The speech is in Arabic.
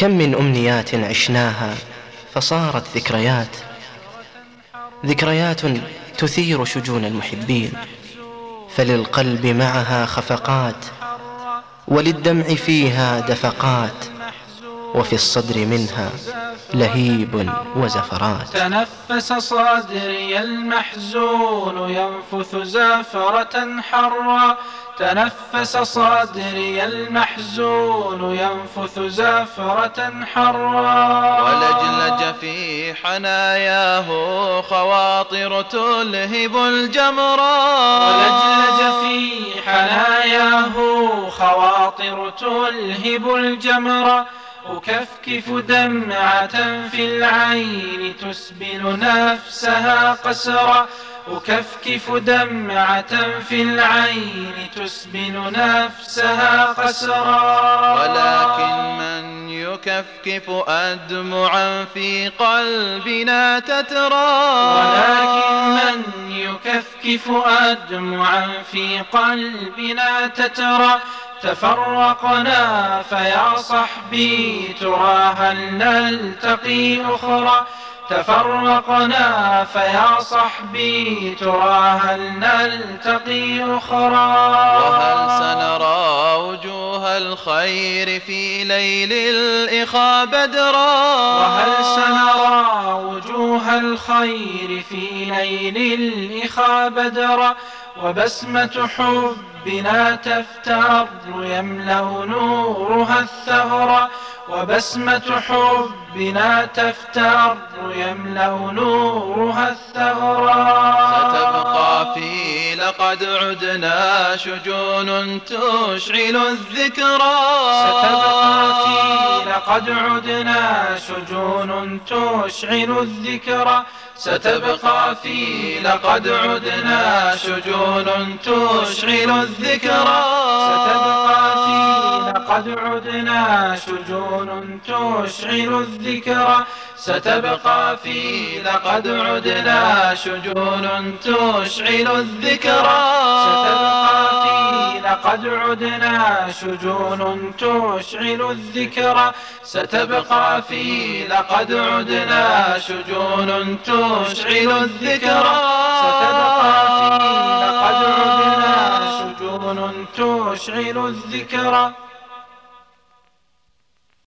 كم من أمنيات عشناها فصارت ذكريات ذكريات تثير شجون المحبين فللقلب معها خفقات وللدمع فيها دفقات. وفي الصدر منها لهيب وزفرات. تنفس صدري المحزون ينفث زافرة حرا. تنفس صدري المحزون ينفث زافرة حرا. ولجلج في حناياه خواطر تلهب الجمرا. ولجلج في حناياه خواطر تلهب الجمرا. أكفكف دمعة في العين تسبل نفسها قسرا. أكفكف دمعة في العين تسبل نفسها قسرا. ولكن من يكفكف أدمعا في قلبنا تترى. ولكن من يكفكف أدمعا في قلبنا تترى. تفرقنا فيا صحبي ترى هل نلتقي أخرى. تفرقنا فيا صحبي ترى هل نلتقي أخرى. وهل سنرى وجوه الخير في ليل الإخا بدرا؟ وهل سنرى الخير في ليل الإخا بدرا وبسمة حبنا تفتر يملأ نورها الثغر وبسمة حبنا تفتر يملأ نورها الثغر ستبقى في لقد عدنا شجون تشعل الذكرى. ستبقى لقد عدنا شجون تشعل الذكرى ستبقى في لقد عدنا شجون تشعل الذكرى ستبقى في لقد عدنا شجون تشعل الذكرى ستبقى في لقد عدنا شجون تشعل الذكرى ستبقى لقد عدنا شجون تشعل الذكرى ستبقى في لقد عدنا شجون تشعل الذكرى ستبقى في لقد عدنا شجون تشعل الذكرى